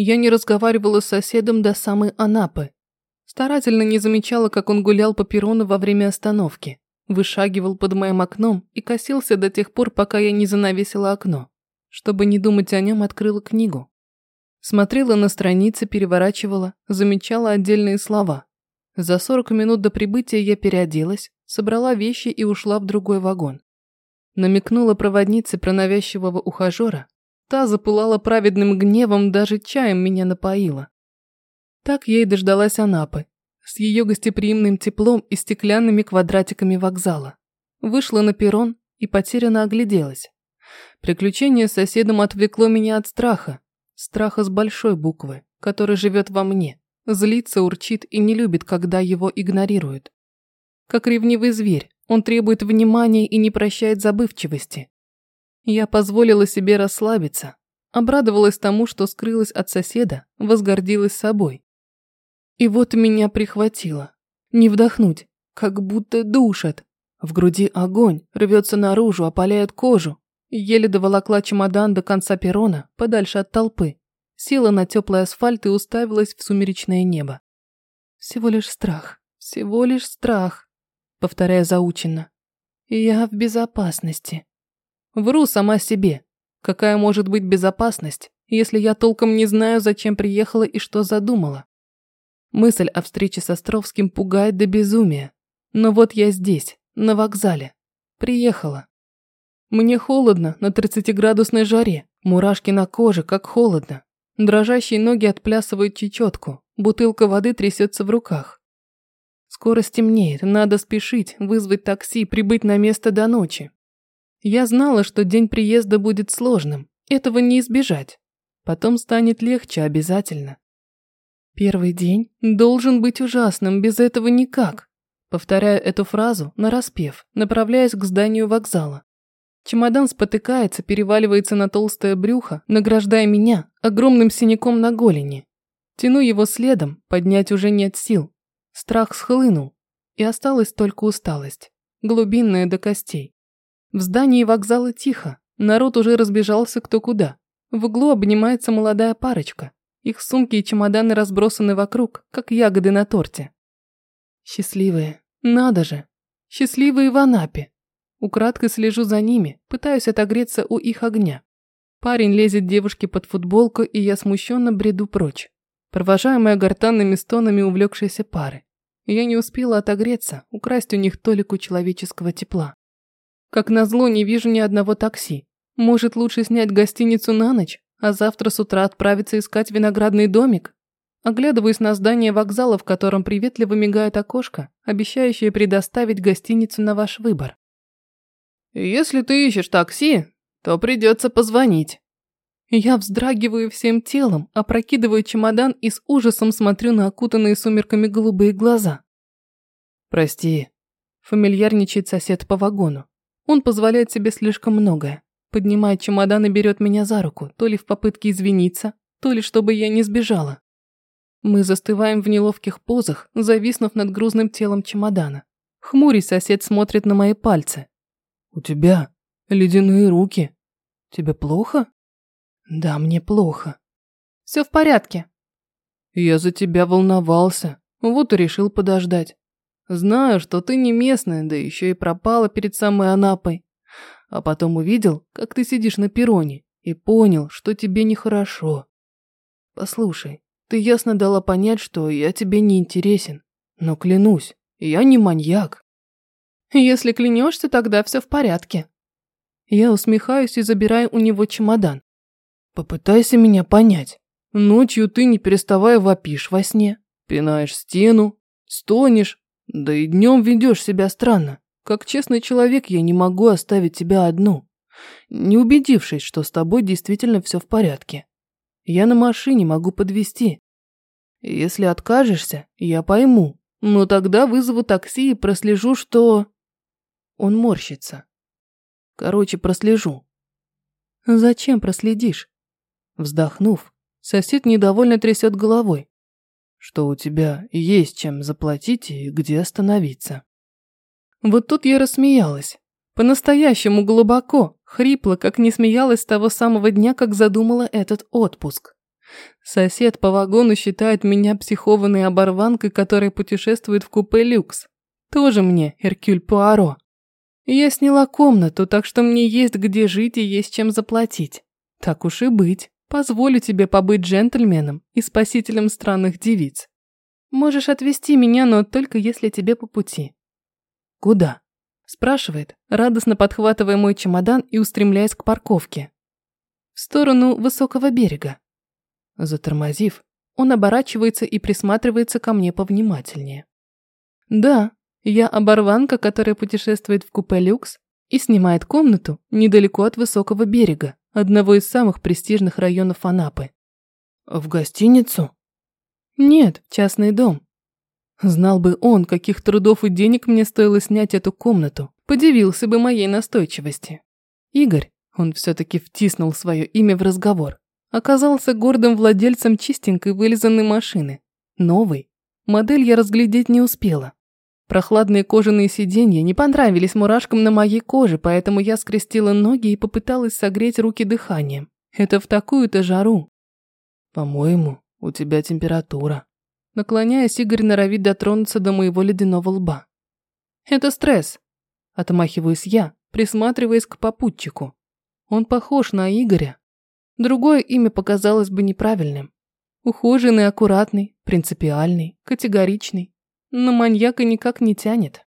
Я не разговаривала с соседом до самой Анапы. Старательно не замечала, как он гулял по перрону во время остановки, вышагивал под моим окном и косился до тех пор, пока я не занавесила окно. Чтобы не думать о нем, открыла книгу. Смотрела на страницы, переворачивала, замечала отдельные слова. За 40 минут до прибытия я переоделась, собрала вещи и ушла в другой вагон. Намекнула проводнице про навязчивого ухажера. Та запылала праведным гневом, даже чаем меня напоила. Так я и дождалась Анапы, с ее гостеприимным теплом и стеклянными квадратиками вокзала. Вышла на перрон и потерянно огляделась. Приключение с соседом отвлекло меня от страха. Страха с большой буквы, который живет во мне. Злится, урчит и не любит, когда его игнорируют. Как ревнивый зверь, он требует внимания и не прощает забывчивости. Я позволила себе расслабиться, обрадовалась тому, что скрылась от соседа, возгордилась собой. И вот меня прихватило. Не вдохнуть, как будто душат. В груди огонь, рвется наружу, опаляет кожу. Еле доволокла чемодан до конца перрона, подальше от толпы. Села на теплый асфальт и уставилась в сумеречное небо. Всего лишь страх, всего лишь страх, повторяя заученно. Я в безопасности. Вру сама себе. Какая может быть безопасность, если я толком не знаю, зачем приехала и что задумала? Мысль о встрече с Островским пугает до безумия. Но вот я здесь, на вокзале. Приехала. Мне холодно на 30-градусной жаре, мурашки на коже, как холодно. Дрожащие ноги отплясывают чечетку, бутылка воды трясется в руках. Скоро стемнеет, надо спешить, вызвать такси, прибыть на место до ночи. Я знала, что день приезда будет сложным, этого не избежать. Потом станет легче обязательно. Первый день должен быть ужасным, без этого никак. Повторяю эту фразу, нараспев, направляясь к зданию вокзала. Чемодан спотыкается, переваливается на толстое брюхо, награждая меня огромным синяком на голени. Тяну его следом, поднять уже нет сил. Страх схлынул, и осталась только усталость, глубинная до костей. В здании вокзала тихо, народ уже разбежался кто куда. В углу обнимается молодая парочка. Их сумки и чемоданы разбросаны вокруг, как ягоды на торте. Счастливые, надо же. Счастливые в Анапе. Украдкой слежу за ними, пытаюсь отогреться у их огня. Парень лезет девушке под футболку, и я смущенно бреду прочь, провожаемая гортанными стонами увлекшейся пары. Я не успела отогреться, украсть у них толику человеческого тепла. Как назло, не вижу ни одного такси. Может, лучше снять гостиницу на ночь, а завтра с утра отправиться искать виноградный домик? Оглядываюсь на здание вокзала, в котором приветливо мигает окошко, обещающее предоставить гостиницу на ваш выбор. Если ты ищешь такси, то придется позвонить. Я вздрагиваю всем телом, опрокидываю чемодан и с ужасом смотрю на окутанные сумерками голубые глаза. Прости. Фамильярничает сосед по вагону. Он позволяет себе слишком многое. Поднимает чемодан и берет меня за руку, то ли в попытке извиниться, то ли чтобы я не сбежала. Мы застываем в неловких позах, зависнув над грузным телом чемодана. Хмурый сосед смотрит на мои пальцы, «У тебя ледяные руки. Тебе плохо?» «Да, мне плохо». «Все в порядке». «Я за тебя волновался, вот и решил подождать. Знаю, что ты не местная, да еще и пропала перед самой Анапой. А потом увидел, как ты сидишь на перроне, и понял, что тебе нехорошо. Послушай, ты ясно дала понять, что я тебе не интересен. Но клянусь, я не маньяк. Если клянешься, тогда все в порядке. Я усмехаюсь и забираю у него чемодан. Попытайся меня понять. Ночью ты, не переставая, вопишь во сне, пинаешь стену, стонешь, да и днем ведешь себя странно. Как честный человек я не могу оставить тебя одну, не убедившись, что с тобой действительно все в порядке. Я на машине могу подвезти. Если откажешься, я пойму, но тогда вызову такси и прослежу, что... Он морщится. Короче, прослежу. Зачем проследишь? Вздохнув, сосед недовольно трясет головой. Что у тебя есть чем заплатить и где остановиться. Вот тут я рассмеялась. По-настоящему глубоко, хрипло, как не смеялась с того самого дня, как задумала этот отпуск. Сосед по вагону считает меня психованной оборванкой, которая путешествует в купе люкс. Тоже мне Эркюль Пуаро. Я сняла комнату, так что мне есть где жить и есть чем заплатить. Так уж и быть. Позволю тебе побыть джентльменом и спасителем странных девиц. Можешь отвезти меня, но только если тебе по пути. Куда? Спрашивает, радостно подхватывая мой чемодан и устремляясь к парковке. В сторону высокого берега. Затормозив, он оборачивается и присматривается ко мне повнимательнее. Да, я оборванка, которая путешествует в купе люкс и снимает комнату недалеко от высокого берега, одного из самых престижных районов Анапы. В гостиницу? Нет, частный дом. Знал бы он, каких трудов и денег мне стоило снять эту комнату, подивился бы моей настойчивости. Игорь, он все-таки втиснул свое имя в разговор, оказался гордым владельцем чистенькой вылизанной машины. Новой. Модель я разглядеть не успела. Прохладные кожаные сиденья не понравились мурашкам на моей коже, поэтому я скрестила ноги и попыталась согреть руки дыханием. Это в такую-то жару. По-моему, у тебя температура. Наклоняясь, Игорь норовит дотронуться до моего ледяного лба. Это стресс. Отмахиваюсь я, присматриваясь к попутчику. Он похож на Игоря. Другое имя показалось бы неправильным. Ухоженный, аккуратный, принципиальный, категоричный но маньяка никак не тянет.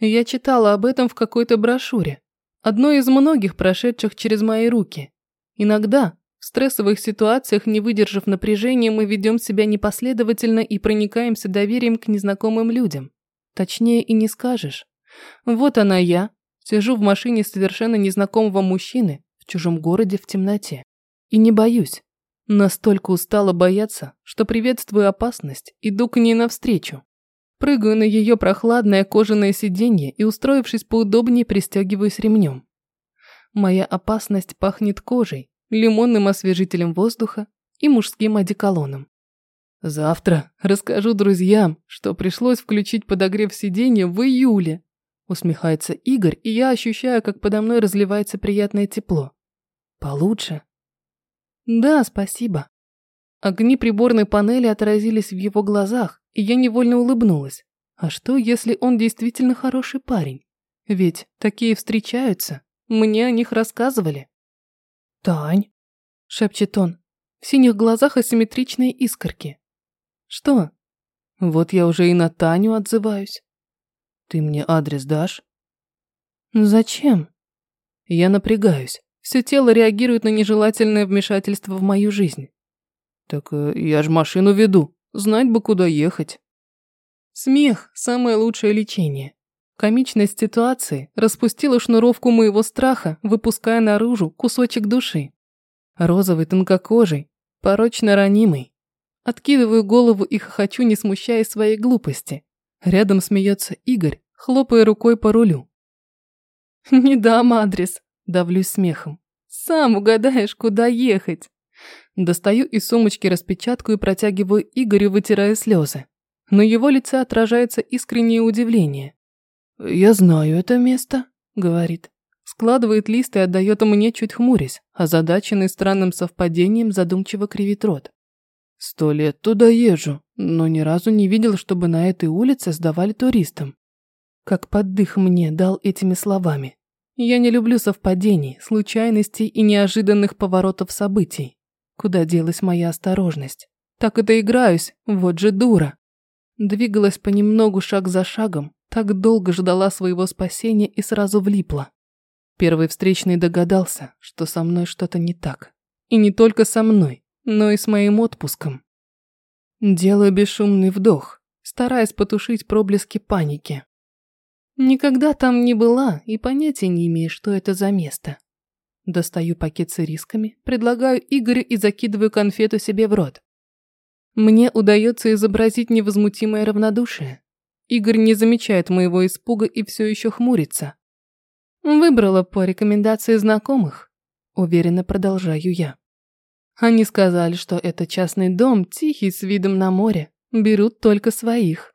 Я читала об этом в какой-то брошюре, одной из многих прошедших через мои руки. Иногда, в стрессовых ситуациях, не выдержав напряжения, мы ведем себя непоследовательно и проникаемся доверием к незнакомым людям. Точнее и не скажешь. Вот она я, сижу в машине совершенно незнакомого мужчины в чужом городе в темноте. И не боюсь. Настолько устала бояться, что приветствую опасность, иду к ней навстречу. Прыгаю на ее прохладное кожаное сиденье и, устроившись поудобнее, пристегиваюсь ремнем. Моя опасность пахнет кожей, лимонным освежителем воздуха и мужским одеколоном. Завтра расскажу друзьям, что пришлось включить подогрев сиденья в июле. Усмехается Игорь, и я ощущаю, как подо мной разливается приятное тепло. Получше? Да, спасибо. Огни приборной панели отразились в его глазах, и я невольно улыбнулась. А что, если он действительно хороший парень? Ведь такие встречаются. Мне о них рассказывали. «Тань», — шепчет он, в синих глазах асимметричные искорки. «Что?» «Вот я уже и на Таню отзываюсь. Ты мне адрес дашь?» «Зачем?» Я напрягаюсь. Все тело реагирует на нежелательное вмешательство в мою жизнь. «Так э, я ж машину веду», Знать бы, куда ехать. Смех – самое лучшее лечение. Комичность ситуации распустила шнуровку моего страха, выпуская наружу кусочек души. Розовый тонкокожий, порочно ранимый. Откидываю голову и хохочу, не смущая своей глупости. Рядом смеется Игорь, хлопая рукой по рулю. «Не дам адрес», – давлюсь смехом. «Сам угадаешь, куда ехать». Достаю из сумочки распечатку и протягиваю Игорю, вытирая слезы. На его лице отражается искреннее удивление. «Я знаю это место», — говорит. Складывает лист и отдает мне, чуть хмурясь, озадаченный странным совпадением задумчиво кривит рот. «Сто лет туда езжу, но ни разу не видел, чтобы на этой улице сдавали туристам». Как поддых мне дал этими словами. Я не люблю совпадений, случайностей и неожиданных поворотов событий. Куда делась моя осторожность? Так и доиграюсь, вот же дура. Двигалась понемногу шаг за шагом, так долго ждала своего спасения и сразу влипла. Первый встречный догадался, что со мной что-то не так. И не только со мной, но и с моим отпуском. Делаю бесшумный вдох, стараясь потушить проблески паники. Никогда там не была и понятия не имею, что это за место. Достаю пакет с рисками, предлагаю Игорю и закидываю конфету себе в рот. Мне удается изобразить невозмутимое равнодушие. Игорь не замечает моего испуга и все еще хмурится. Выбрала по рекомендации знакомых. Уверенно продолжаю я. Они сказали, что это частный дом, тихий, с видом на море. Берут только своих.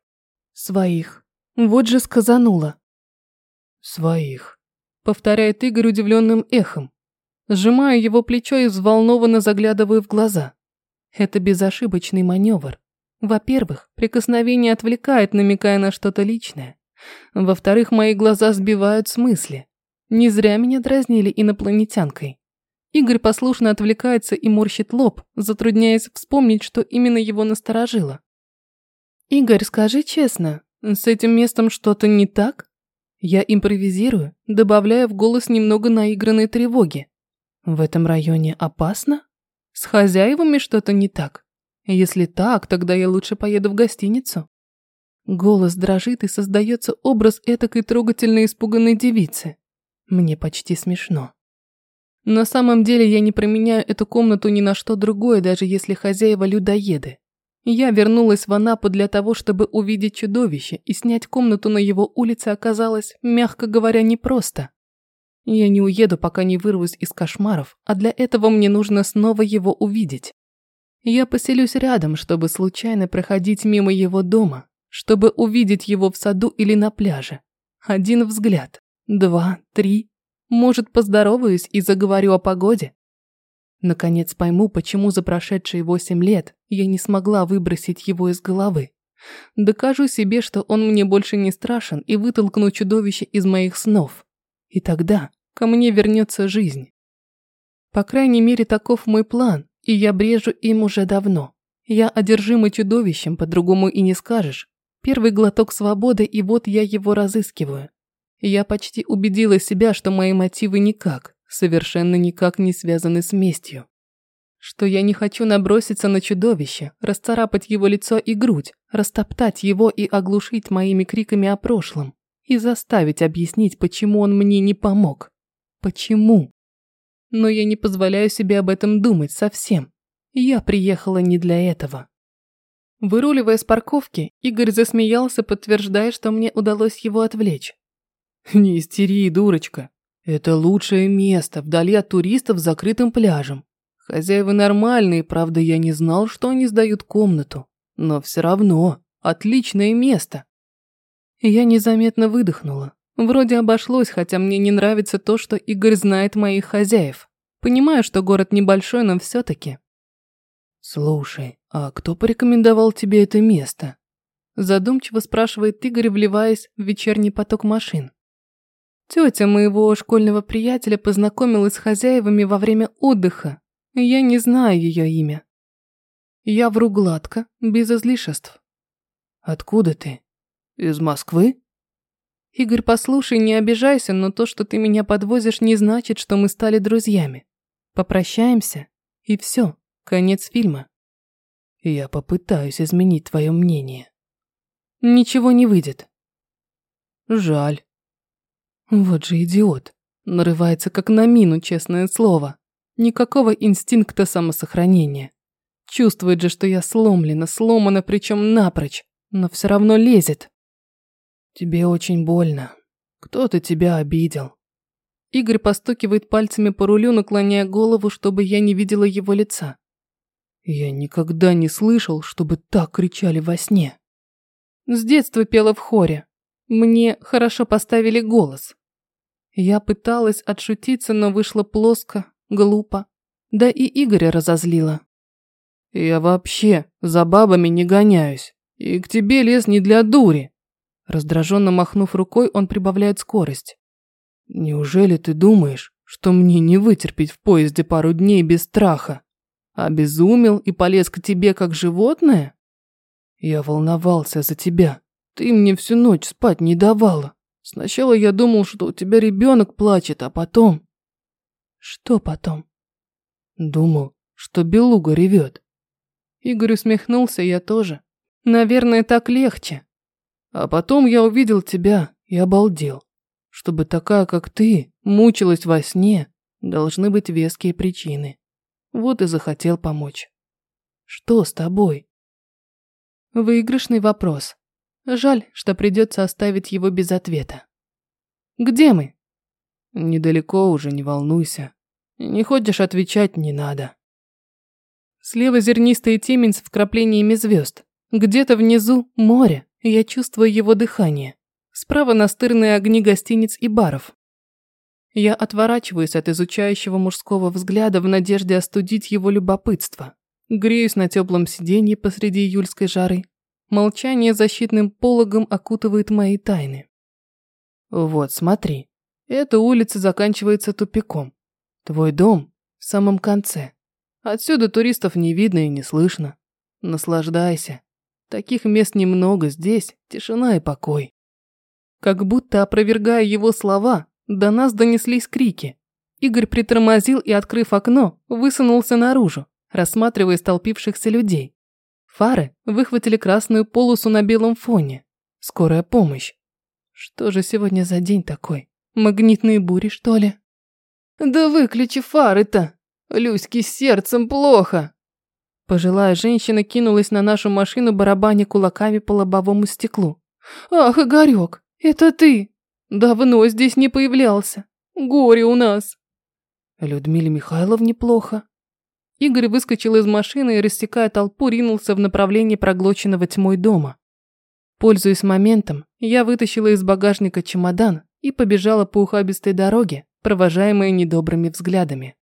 Своих. Вот же сказанула. Своих. Повторяет Игорь удивленным эхом. Сжимаю его плечо и взволнованно заглядываю в глаза. Это безошибочный маневр. Во-первых, прикосновение отвлекает, намекая на что-то личное. Во-вторых, мои глаза сбивают с мысли. Не зря меня дразнили инопланетянкой. Игорь послушно отвлекается и морщит лоб, затрудняясь вспомнить, что именно его насторожило. «Игорь, скажи честно, с этим местом что-то не так?» Я импровизирую, добавляя в голос немного наигранной тревоги. «В этом районе опасно? С хозяевами что-то не так? Если так, тогда я лучше поеду в гостиницу». Голос дрожит и создается образ этакой трогательно испуганной девицы. Мне почти смешно. На самом деле я не променяю эту комнату ни на что другое, даже если хозяева людоеды. Я вернулась в Анапу для того, чтобы увидеть чудовище, и снять комнату на его улице оказалось, мягко говоря, непросто. Я не уеду, пока не вырвусь из кошмаров, а для этого мне нужно снова его увидеть. Я поселюсь рядом, чтобы случайно проходить мимо его дома, чтобы увидеть его в саду или на пляже. Один взгляд, два, три. Может, поздороваюсь и заговорю о погоде? Наконец пойму, почему за прошедшие восемь лет я не смогла выбросить его из головы. Докажу себе, что он мне больше не страшен и вытолкну чудовище из моих снов. И тогда ко мне вернется жизнь. По крайней мере, таков мой план, и я брежу им уже давно. Я одержима чудовищем, по-другому и не скажешь. Первый глоток свободы, и вот я его разыскиваю. Я почти убедила себя, что мои мотивы никак, совершенно никак не связаны с местью. Что я не хочу наброситься на чудовище, расцарапать его лицо и грудь, растоптать его и оглушить моими криками о прошлом и заставить объяснить, почему он мне не помог. Почему? Но я не позволяю себе об этом думать совсем. Я приехала не для этого. Выруливая с парковки, Игорь засмеялся, подтверждая, что мне удалось его отвлечь. «Не истери, дурочка. Это лучшее место, вдали от туристов с закрытым пляжем. Хозяева нормальные, правда, я не знал, что они сдают комнату. Но все равно, отличное место. Я незаметно выдохнула. Вроде обошлось, хотя мне не нравится то, что Игорь знает моих хозяев. Понимаю, что город небольшой, но все-таки. «Слушай, а кто порекомендовал тебе это место?» Задумчиво спрашивает Игорь, вливаясь в вечерний поток машин. Тетя моего школьного приятеля познакомилась с хозяевами во время отдыха. Я не знаю ее имя. Я вру гладко, без излишеств. Откуда ты? Из Москвы? Игорь, послушай, не обижайся, но то, что ты меня подвозишь, не значит, что мы стали друзьями. Попрощаемся, и все, конец фильма. Я попытаюсь изменить твое мнение. Ничего не выйдет. Жаль. Вот же идиот. Нарывается как на мину, честное слово. Никакого инстинкта самосохранения. Чувствует же, что я сломлена, сломана, причем напрочь, но все равно лезет. Тебе очень больно. Кто-то тебя обидел. Игорь постукивает пальцами по рулю, наклоняя голову, чтобы я не видела его лица. Я никогда не слышал, чтобы так кричали во сне. С детства пела в хоре. Мне хорошо поставили голос. Я пыталась отшутиться, но вышло плоско, глупо. Да и Игоря разозлила. Я вообще за бабами не гоняюсь. И к тебе лес не для дури. Раздраженно махнув рукой, он прибавляет скорость. Неужели ты думаешь, что мне не вытерпеть в поезде пару дней без страха? Обезумел и полез к тебе как животное? Я волновался за тебя. Ты мне всю ночь спать не давала. Сначала я думал, что у тебя ребенок плачет, а потом... Что потом? Думал, что белуга ревет. Игорь усмехнулся, я тоже. Наверное, так легче. А потом я увидел тебя и обалдел. Чтобы такая, как ты, мучилась во сне, должны быть веские причины. Вот и захотел помочь. Что с тобой? Выигрышный вопрос. Жаль, что придется оставить его без ответа. Где мы? Недалеко уже, не волнуйся. Не хочешь отвечать, не надо. Слева зернистая темень с вкраплениями звезд. Где-то внизу море, я чувствую его дыхание. Справа настырные огни гостиниц и баров. Я отворачиваюсь от изучающего мужского взгляда в надежде остудить его любопытство. Греюсь на теплом сиденье посреди июльской жары. Молчание защитным пологом окутывает мои тайны. Вот, смотри. Эта улица заканчивается тупиком. Твой дом в самом конце. Отсюда туристов не видно и не слышно. Наслаждайся. Таких мест немного здесь, тишина и покой. Как будто опровергая его слова, до нас донеслись крики. Игорь притормозил и, открыв окно, высунулся наружу, рассматривая столпившихся людей. Фары выхватили красную полосу на белом фоне. Скорая помощь. Что же сегодня за день такой? Магнитные бури, что ли? Да выключи фары-то! Люське с сердцем плохо. Пожилая женщина кинулась на нашу машину, барабаня кулаками по лобовому стеклу. Ах, Игорек, это ты! Давно здесь не появлялся. Горе у нас. Людмиле Михайловне плохо. Игорь выскочил из машины и, рассекая толпу, ринулся в направлении проглоченного тьмой дома. Пользуясь моментом, я вытащила из багажника чемодан и побежала по ухабистой дороге, провожаемая недобрыми взглядами.